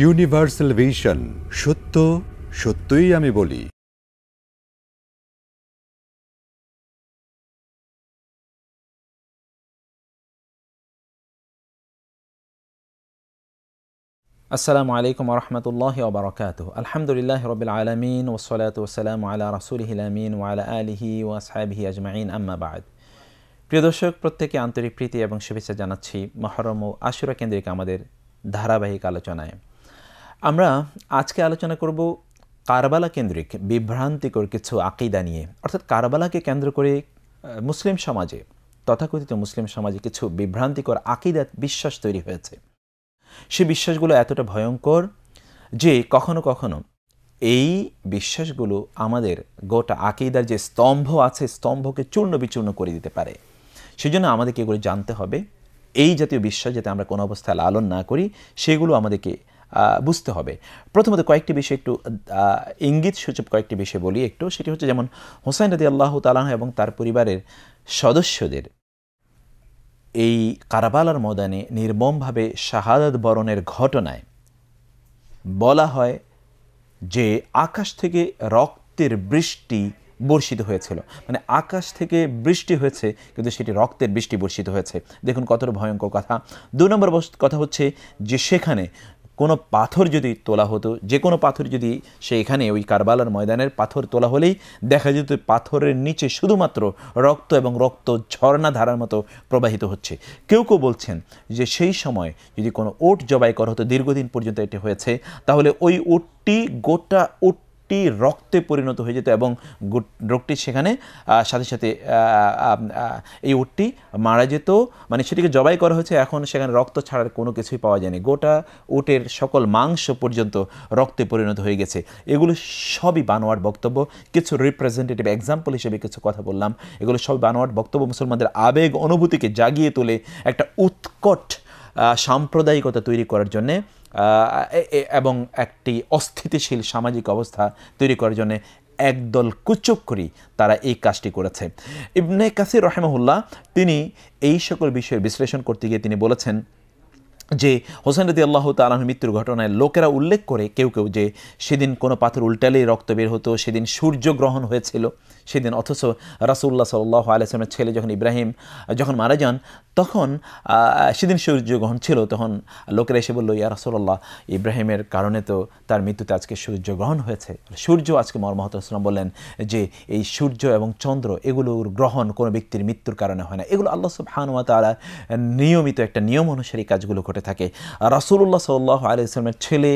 Universal vision সত্য, সত্যই আমি বলি। আসসালামু আলাইকুম রহমতুল্লাহ ওবরাকাত আলহামদুলিল্লাহ রবিল আলমিন ওসলাত ওসালাম আলা রাসুলহিল আমিন ওয়ালা আলিহি ওয়াসহাবিহি আজমাইন, আম্মা বাদ। প্রিয় দর্শক প্রত্যেকে আন্তরিক প্রীতি এবং শুভেচ্ছা জানাচ্ছি মহরম ও আশুরা কেন্দ্রিক আমাদের ধারাবাহিক আলোচনায়। আমরা আজকে আলোচনা করব কারবালা কেন্দ্রিক বিভ্রান্তিকর কিছু আকিদা নিয়ে। অর্থাৎ কারবালাকে কেন্দ্র করে মুসলিম সমাজে, তথাকথিত মুসলিম সমাজে কিছু বিভ্রান্তিকর আকিদা বিশ্বাস তৈরি হয়েছে। সে বিশ্বাসগুলো এতটা ভয়ঙ্কর যে কখনো কখনো এই বিশ্বাসগুলো আমাদের গোটা আকিদার যে স্তম্ভ আছে, স্তম্ভকে চূর্ণ বিচূর্ণ করে দিতে পারে। সেজন্য আমাদেরকে এগুলো জানতে হবে। এই জাতীয় বিশ্বাস যাতে আমরা কোনো অবস্থায় লালন না করি, সেগুলো আমাদেরকে বুঝতে হবে। প্রথমত কয়েকটি বিষয় একটু ইঙ্গিত সূচক কয়েকটি বিষয় বলি একটু। সেটি হচ্ছে যেমন হোসাইন রাদি আল্লাহ তালাহ এবং তার পরিবারের সদস্যদের এই কারাবালার ময়দানে নির্মমভাবে শাহাদাত বরণের ঘটনায় বলা হয় যে আকাশ থেকে রক্তের বৃষ্টি বর্ষিত হয়েছিল। মানে আকাশ থেকে বৃষ্টি হয়েছে, কিন্তু সেটি রক্তের বৃষ্টি বর্ষিত হয়েছে। দেখুন কতটা ভয়ঙ্কর কথা। দু নম্বর কথা হচ্ছে যে সেখানে কোনো পাথর যদি তোলা হতো, যে কোনো পাথর যদি সেইখানে ওই কারবালার ময়দানের পাথর তোলা হলেই দেখা যেত পাথরের নিচে শুধুমাত্র রক্ত এবং রক্ত ঝর্ণা ধারার মতো প্রবাহিত হচ্ছে। কেউ কেউ বলছেন যে সেই সময় যদি কোনো ওট জবাই করা হতো, দীর্ঘদিন পর্যন্ত এটি হয়েছে, তাহলে ওই ওটটি গোটা ওট রোগটি রক্তে পরিণত হয়ে যেত এবং রোগটি সেখানে সাথে সাথে এই উটটি মারা যেত। মানে সেটিকে জবাই করা হয়েছে, এখন সেখানে রক্ত ছাড়ার কোনো কিছুই পাওয়া যায়নি। গোটা উটের সকল মাংস পর্যন্ত রক্তে পরিণত হয়ে গেছে। এগুলো সবই বানোয়ার বক্তব্য। কিছু রিপ্রেজেন্টেটিভ এক্সাম্পল হিসেবে কিছু কথা বললাম। এগুলো সবই বানোয়ার বক্তব্য। মুসলমানদের আবেগ, অনুভূতিকে জাগিয়ে তোলে একটা উৎকট সাম্প্রদায়িকতা তৈরি করার জন্যে। এবং একটি অস্থিতিশীল সামাজিক অবস্থা তৈরি করার জন্য একদল কুচক্করি তারা এই কাজটি করেছে। ইবনে কাসির রহেমহুল্লাহ তিনি এই সকল বিষয়ে বিশ্লেষণ করতে গিয়ে তিনি বলেছেন যে হোসেন রদি আল্লাহ তালাহ মৃত্যুর ঘটনায় লোকেরা উল্লেখ করে কেউ কেউ যে সেদিন কোনো পাথর উল্টালেই রক্ত বের হতো, সেদিন সূর্যগ্রহণ হয়েছিল, সেদিন অথচ রাসুল্লাহ সাল্লাহ আলাইসলামের ছেলে যখন ইব্রাহিম, যখন মারা যান তখন সেদিন সূর্যগ্রহণ ছিল, তখন লোকেরা এসে বলল, ইয়া রাসুল্লাহ ইব্রাহিমের কারণে তো তার মৃত্যুতে আজকে সূর্যগ্রহণ হয়েছে। সূর্য আজকে মরমহতাম বললেন যে, এই সূর্য এবং চন্দ্র এগুলোর গ্রহণ কোনো ব্যক্তির মৃত্যুর কারণে হয় না। এগুলো আল্লাহ সব হানুয়া তারা নিয়মিত একটা নিয়ম অনুসারী কাজগুলো ঘটে থাকে। রাসুল্লাহ সাল্লাহ আলি ইসলামের ছেলে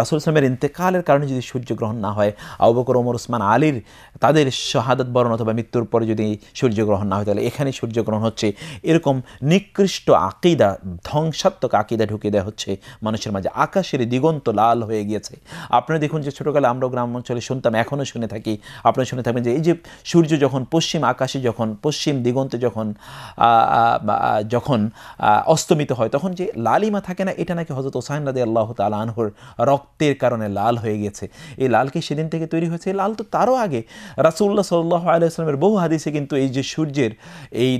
রাসুল ইসলামের ইন্তেকালের কারণে যদি সূর্যগ্রহণ না হয় আবুবকর ওমর ওসমান আলীর তাদের শাহাদত বরণ অথবা মৃত্যুর পরে যদি সূর্যগ্রহণ না হয়, তাহলে এখানে সূর্যগ্রহণ হচ্ছে। এরকম নিকৃষ্ট আকিদা, ধ্বংসাত্মক আকিদা ঢুকিয়ে দেওয়া হচ্ছে মানুষের মাঝে। আকাশের দিগন্ত লাল হয়ে গিয়েছে। আপনারা দেখুন যে ছোটোকালে আমরা গ্রাম অঞ্চলে শুনতাম এখনও শুনে থাকি, আপনারা শুনে থাকবেন যে এই যে সূর্য যখন পশ্চিম আকাশে যখন, পশ্চিম দিগন্তে যখন যখন অস্তমিত হয়, তখন যে লালিমা থাকে না, এটা নাকি হজরত ওসাইন রাদে আল্লাহ তাল আনহর রক্তের কারণে লাল হয়ে গেছে এই লালকে সেদিন থেকে তৈরি হয়েছে? লাল তো তারও আগে। রাসুল্লাহ সাল্লাহ আলাইসলামের বহু হাদিসে কিন্তু এই যে সূর্যের এই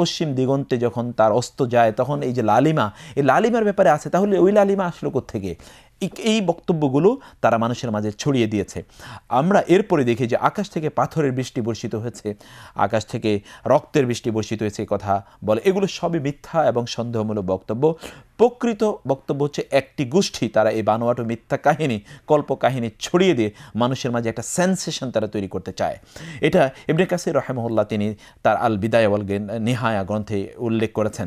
পশ্চিম দিগন্তে যখন তার অস্ত যায়, তখন এই যে লালিমা, এই লালিমার ব্যাপারে আছে, তাহলে ওই লালিমা আসলো থেকে এই বক্তব্যগুলো তারা মানুষের মাঝে ছড়িয়ে দিয়েছে। আমরা এরপরে দেখি যে আকাশ থেকে পাথরের বৃষ্টি বর্ষিত হয়েছে, আকাশ থেকে রক্তের বৃষ্টি বর্ষিত হয়েছে কথা বলে। এগুলো সবই মিথ্যা এবং সন্দেহমূলক বক্তব্য। প্রকৃত বক্তব্য হচ্ছে একটি গোষ্ঠী। তারা এই বানোয়াটো মিথ্যা কাহিনী কল্প কাহিনী ছড়িয়ে দিয়ে মানুষের মাঝে একটা সেন্সেশন তারা তৈরি করতে চায়। এটা ইবনে কাসির রহেমহল্লা তিনি তার আল বিদায়ওয়াল নেহায়া গ্রন্থে উল্লেখ করেছেন।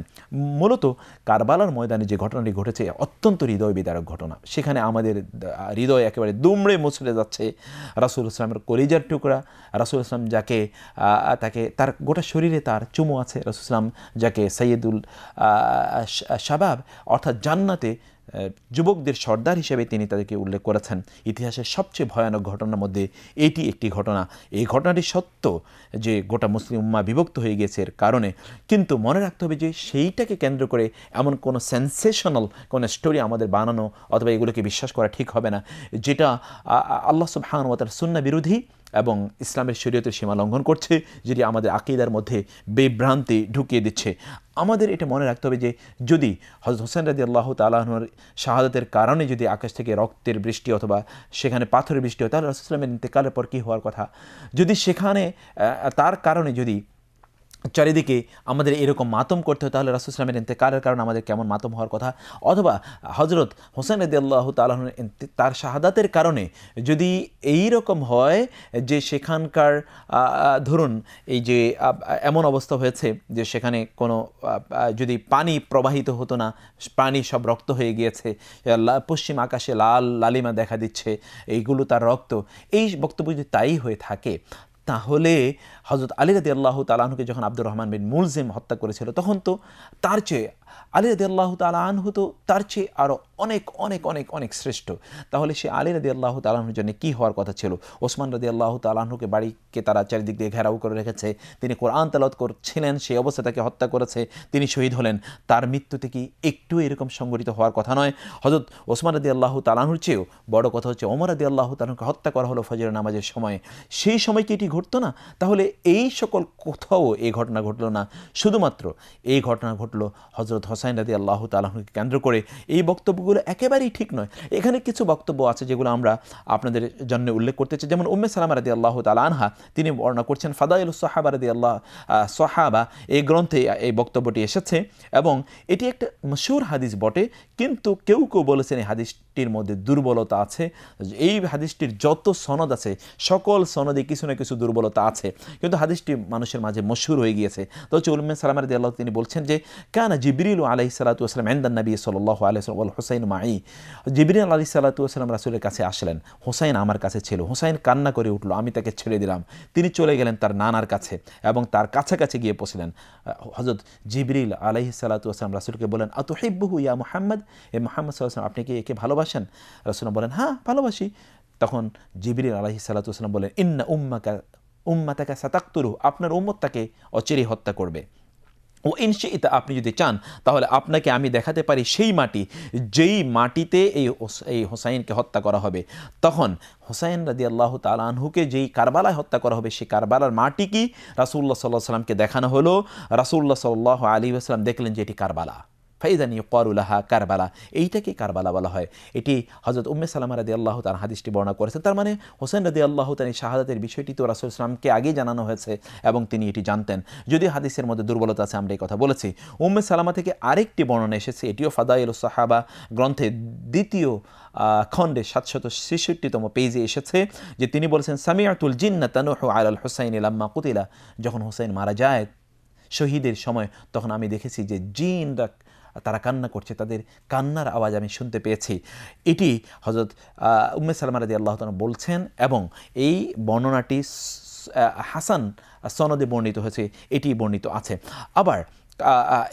মূলত কারবালার ময়দানে যে ঘটনাটি ঘটেছে অত্যন্ত হৃদয় বিদারক ঘটনা। সেখানে আমাদের হৃদয় একেবারে দুমড়ে মুছড়ে যাচ্ছে। রাসুল ইসলামের কলিজার টুকরা, রাসুল ইসলাম যাকে তাকে তার গোটা শরীরে তার চুমো আছে। রাসুল ইসলাম যাকে সৈয়দুল শাবাব অর্থাৎ জান্নাতে যুবকদের সর্দার হিসেবে তিনি তাদেরকে উল্লেখ করেছেন। ইতিহাসের সবচেয়ে ভয়ানক ঘটনার মধ্যে এটি একটি ঘটনা। এই ঘটনাটি সত্য যে গোটা মুসলিম উম্মা বিভক্ত হয়ে গেছে এর কারণে। কিন্তু মনে রাখতে হবে যে সেইটাকে কেন্দ্র করে এমন কোনো সেন্সেশনাল কোনো স্টোরি আমাদের বানানো অথবা এগুলোকে বিশ্বাস করা ঠিক হবে না, যেটা আল্লাহ সুবহান ও তার সুন্না বিরোধী এবং ইসলামের শরীয়তের সীমা লঙ্ঘন করছে, যেটি আমাদের আকিদার মধ্যে বিভ্রান্তি ঢুকিয়ে দিচ্ছে। আমাদের এটা মনে রাখতে হবে যে যদি হজরত হোসেন রাজি আল্লাহ তালাহর শাহাদতের কারণে যদি আকাশ থেকে রক্তের বৃষ্টি অথবা সেখানে পাথরের বৃষ্টি হয়, তাহলে রসুলামের ইন্তেকালের পর কী হওয়ার কথা? যদি সেখানে তার কারণে যদি চারিদিকে আমাদের এরকম মাতম করতে হয়, তাহলে রাসুসলামের ইন্তেকারের কারণে আমাদের কেমন মাতম হওয়ার কথা। অথবা হজরত হোসেন রদি আল্লাহ তালন তার শাহাদাতের কারণে যদি এই রকম হয় যে সেখানকার ধরুন এই যে এমন অবস্থা হয়েছে যে সেখানে কোনো যদি পানি প্রবাহিত হতো না, পানি সব রক্ত হয়ে গিয়েছে পশ্চিম আকাশে লাল লালিমা দেখা দিচ্ছে, এইগুলো তার রক্ত, এই বক্তব্য যদি তাই হয়ে থাকে তাহলে হজরত আলী রাদি আল্লাহ তালাহকে যখন আব্দুর রহমান বিন মুলজিম হত্যা করেছিল, তখন তো তার চেয়ে আলী রাদি আল্লাহ তালাহু তো তার চেয়ে আরও অনেক অনেক অনেক অনেক শ্রেষ্ঠ। তাহলে সে আলী রাদি আল্লাহ তালাহুর জন্য কী হওয়ার কথা ছিল? ওসমান রাদি আল্লাহ তালাহুকে বাড়িকে তারা চারিদিক দিয়ে ঘেরাও করে রেখেছে, তিনি কোরআন তালত করছিলেন, সেই অবস্থা তাকে হত্যা করেছে, তিনি শহীদ হলেন। তার মৃত্যুতে কি একটু এরকম সংগঠিত হওয়ার কথা নয়? হজরত ওসমান রাদি আল্লাহ তালাহুর চেয়েও বড় কথা হচ্ছে, ওমর রাদি আল্লাহ তালাহুকে হত্যা করা হলো ফজর নামাজের সময়। সেই সময় কি এটি ঘটতো না, তাহলে এই সকল কোথাও এই ঘটনা ঘটলো না। শুধুমাত্র এই ঘটনা ঘটলো হজরত হোসাইন রাদি আল্লাহ তালাহকে কেন্দ্র করে। এই বক্তব্যগুলো একেবারেই ঠিক নয়। এখানে কিছু বক্তব্য আছে যেগুলো আমরা আপনাদের জন্য উল্লেখ করতে চাই। যেমন উম্মে সালাম রাদি আল্লাহ তালানহা তিনি বর্ণনা করছেন ফাদাইল সোহাবা রাদি আল্লাহ সোহাবা এই গ্রন্থে এই বক্তব্যটি এসেছে এবং এটি একটা মশুর হাদিস বটে, কিন্তু কেউ কেউ বলেছেন এই হাদিসটির মধ্যে দুর্বলতা আছে। এই হাদিসটির যত সনদ আছে, সকল সনদে কিছু না কিছু দুর্বলতা আছে। কিন্তু হাদিসটি মানুষের মাঝে মশুর হয়ে গিয়েছে। তো হচ্ছে উলমে সালাম রাদি আল্লাহ তিনি বলছেন যে, কানা জিবরিল আলাহি সালাতাম এন্দান সাল্লাহ আলসাল হুসাইন মাই জিবরিল আলি সাল্লাতাম রাসুলের কাছে আসলেন। হুসাইন আমার কাছে ছিল। হুসাইন কান্না করে উঠল, আমি তাকে ছেড়ে দিলাম। তিনি চলে গেলেন তার নানার কাছে এবং তার কাছাকাছি গিয়ে পৌঁছলেন। হজরত জিবরিল আলাহি সাল্লাতাম রাসুলকে বলেন আতু হিব্বহু ইয়া মোহাম্মদ? এ মোহাম্মদ সাল্লাম আপনি কি একে ভালোবাসেন? রাসুল বলেন হ্যাঁ ভালোবাসি। তখন জিবরিল আলাহি সাল্লাতাম বলেন, ইন্না উম্মাকা, উম্মাতাকা সাতাক্তুরু আপনার উম্মত তাকে অচিরে হত্যা করবে। ও ইনশিতা আপনি যদি চান, তাহলে আপনাকে আমি দেখাতে পারি সেই মাটি, যেই মাটিতে এই এই হোসাইনকে হত্যা করা হবে। তখন হোসাইন রাদি আল্লাহ তালানহুকে যেই কারবালায় হত্যা করা হবে সেই কারবালার মাটি কি? রাসুল্লাহ সাল্লাহ সাল্লামকে দেখানো হলো। রাসুল্লাহ সাল্লাহ আলী আসসালাম দেখলেন যে এটি কারবালা। ফাইজানি করুলাহা কারবালা। এইটাকে কারবালা বলা হয়। এটি হজরত উম্মে সালামা রাদি আল্লাহ তার হাদিসটি বর্ণনা করেছেন। তার মানে হোসেন রাদি আল্লাহ তার এই শাহাদাতের বিষয়টি তো রাসুল ইসলামকে আগেই জানানো হয়েছে এবং তিনি এটি জানতেন। যদি হাদিসের মধ্যে দুর্বলতা আছে, আমরা এই কথা বলেছি। উম্মে সালামা থেকে আরেকটি বর্ণনা এসেছে, এটিও ফাদাইল সাহাবা গ্রন্থে দ্বিতীয় খণ্ডে সাতশত ছেষট্টিতম পেজে এসেছে যে তিনি বলেছেন সামিয়াতুল জিন্না তানুহ আল হুসাইন ইলাম্মা কুতিলা। যখন হুসাইন মারা যায় শহীদের সময়, তখন আমি দেখেছি যে জিনরা তারা কান্না করছে, তাদের কান্নার আওয়াজ আমি শুনতে পেয়েছি। এটি হজরত উম্মে সালমা রাজি আল্লাহ বলছেন এবং এই বর্ণনাটি হাসান সনদে বর্ণিত হয়েছে, এটি বর্ণিত আছে। আবার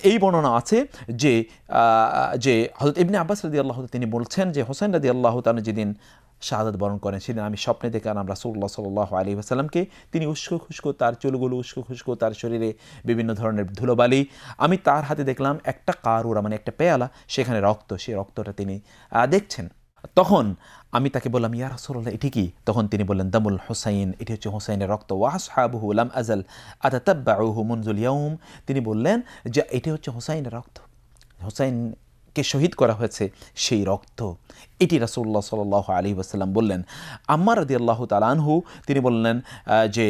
এই বর্ণনা আছে যে যে হজরত ইবনে আব্বাস রাদি আল্লাহ তিনি বলছেন যে হোসেন রাদি আল্লাহ তানু যেদিন শাহাদত বরণ করেন। সেদিন আমি স্বপ্নে দেখে আনাম রাসুল্লাহ সাল্লাহ আলী আসাল্লামকে তিনি উস্কো খুস্কো তার চুলগুলো, উস্কো খুস্কো তার শরীরে বিভিন্ন ধরনের ধুলোবালি। আমি তার হাতে দেখলাম একটা কারুরা মানে একটা পেয়ালা, সেখানে রক্ত, সেই রক্তটা তিনি দেখছেন। তখন আমি তাকে বললাম, ইয়া রাসুল্লাহ এটি কি? তখন তিনি বললেন, দামুল হোসাইন, এটি হচ্ছে হোসাইনের রক্ত। ওয়াহাবহু লাম আজল আতা তাব্বাহু মঞ্জুল ইয়াউম? তিনি বললেন যে, এটি হচ্ছে হোসাইনের রক্ত। হোসাইন কে শহীদ করা হয়েছে সেই রক্ত। এটি রাসুল্লাহ সাল আলী ওসাল্লাম বললেন। আম্মার রদি আল্লাহ তালানহু তিনি বললেন যে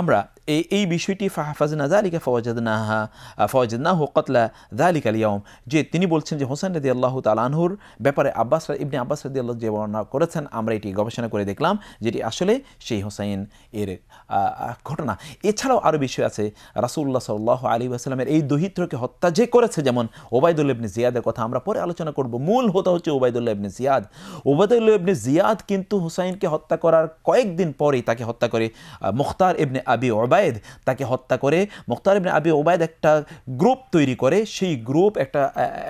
আমরা এই বিষয়টি ফাহাফাজনা জালিকা ফওয়াজাদনাহা, ফওয়াজাদনাহু কতলা জালিক আলিয়ম যে তিনি বলছেন যে হোসেন রদি আল্লাহ তালানহুর ব্যাপারে আব্বাস ইবনে আব্বাস রদি আল্লাহ যে বর্ণনা করেছেন। আমরা এটি গবেষণা করে দেখলাম যেটি আসলে সেই হোসাইন এর ঘটনা। এছাড়াও আরও বিষয় আছে। রাসুল্লাহ সাল্লাহ আলী আসসালামের এই দহিত্রকে হত্যা যে করেছে, যেমন ওবায়দুল ইবনে জিয়াদের কথা আমরা পরে আলোচনা করব। মূল হতা হচ্ছে ওবায়দুল্লাহ ইবনে জিয়াদ। ওবায়দুল্লাহ ইবনে জিয়াদ কিন্তু হুসাইনকে হত্যা করার কয়েকদিন পরেই তাকে হত্যা করে মুখতার ইবনে আবি ওবায়দ তাকে হত্যা করে মুখতার ইবনে আবি ওবায়দ একটা গ্রুপ তৈরি করে, সেই গ্রুপ একটা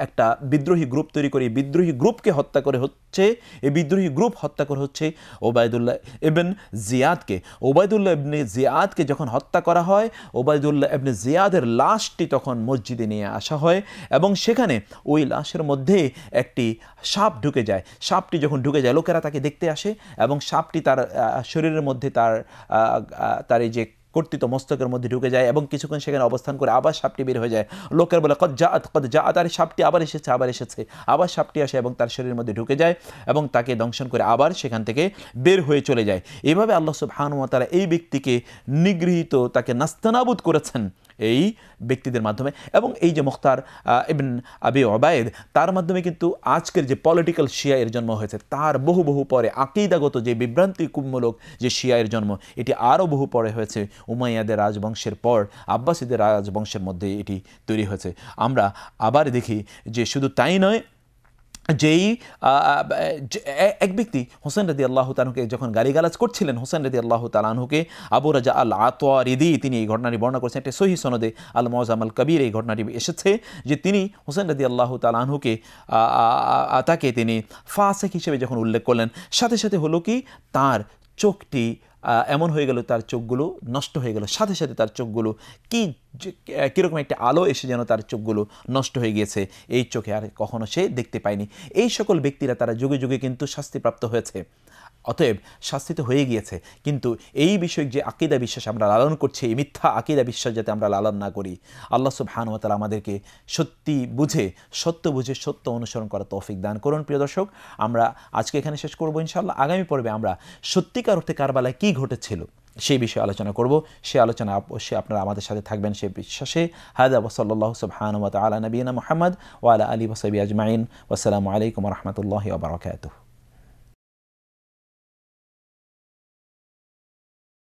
একটা বিদ্রোহী গ্রুপ তৈরি করে বিদ্রোহী গ্রুপকে হত্যা করে হচ্ছে, এই বিদ্রোহী গ্রুপ হত্যা করে হচ্ছে ওবায়দুল্লাহ ইবন জিয়াদকে। ওবায়দুল্লাহ ইবনে জিয়াদকে যখন হত্যা করা হয়, ওবায়দুল্লাহ ইবনে জিয়াদের লাশটি তখন মসজিদে নিয়ে আসা হয় এবং সেখানে ওই লাশের মধ্যে একটি সাপ ঢুকে যায়। সাপটি যখন ঢুকে যায়, লোকেরা তাকে দেখতে আসে এবং সাপটি তার শরীরের মধ্যে তার তার এই যে কর্তৃত মস্তকের মধ্যে ঢুকে যায় এবং কিছুক্ষণ সেখানে অবস্থান করে আবার সাপটি বের হয়ে যায়। লোকের বলে কত যা কদ যা তার সাপটি আবার এসেছে আবার এসেছে। আবার সাপটি আসে এবং তার শরীরের মধ্যে ঢুকে যায় এবং তাকে দংশন করে আবার সেখান থেকে বের হয়ে চলে যায়। এভাবে আল্লাহ সুবহানুয়া তারা এই ব্যক্তিকে নিগৃহীত, তাকে নাস্তানাবুদ করেছেন। এই ব্যক্তিদের মাধ্যমে। এবং এই যে মুখতার ইবিন আবি ওবায়েদ তার মাধ্যমে কিন্তু আজকের যে পলিটিক্যাল শিয়া এর জন্ম হয়েছে, তার বহু বহু পরে আকিদাগত যে বিভ্রান্তিমূলক যে শিয়া এর জন্ম, এটি আরও বহু পরে হয়েছে। উমাইয়াদের রাজবংশের পর আব্বাসীদের রাজবংশের মধ্যে এটি তৈরি হয়েছে। আমরা আবার দেখি যে শুধু তাই নয় যেই এক ব্যক্তি হোসেন রদি আল্লাহ তালুকে যখন গালিগালাজ করছিলেন, হোসেন রদি আল্লাহ তালাহুকে আবু রাজা আল আতোয়ারিদি তিনি এই ঘটনাটি বর্ণনা করেছেন। একটা সহি সনদে আল মজাম আল কবির এই ঘটনাটি এসেছে যে তিনি হোসেন রদি আল্লাহ তালাহুকে তাকে তিনি ফাসেক হিসেবে যখন উল্লেখ করলেন, সাথে সাথে হলো কি, তার চোখটি এমন হয়ে গেল তার চোখগুলো নষ্ট হয়ে গেল। সাথে সাথে তার চোখগুলো কি কীরকম একটা আলো এসে যেন তার চোখগুলো নষ্ট হয়ে গিয়েছে, এই চোখে আর কখনো সে দেখতে পায়নি। এই সকল ব্যক্তিরা তারা যুগে যুগে কিন্তু শাস্তিপ্রাপ্ত হয়েছে। অতএব শাস্তি তো হয়ে গিয়েছে। কিন্তু এই বিষয়ক যে আকিদা বিশ্বাস আমরা লালন করছি, এই মিথ্যা আকিদা বিশ্বাস যাতে আমরা লালন না করি, আল্লাহ সুবহানুয়াতালা আমাদেরকে সত্যি বুঝে, সত্য বুঝে, সত্য অনুসরণ করার তৌফিক দান করুন, প্রিয় দর্শক। আমরা আজকে এখানে শেষ করব ইনশাআল্লাহ। আগামী পর্বে আমরা সত্যিকার অর্থে কারবালায় কী ঘটেছিল সেই বিষয়ে আলোচনা করব। সে আলোচনা অবশ্যই আপনারা আমাদের সাথে থাকবেন সে বিশ্বাসে। হায়দা ওসল্লাহ সুবহানুয়া আলা নবীনা মোহাম্মদ ওয়ালা আলী ওসবি আজমাইন। ওসালামু আলাইকুম রহমতুল্লাহ ওবরাকাতুহ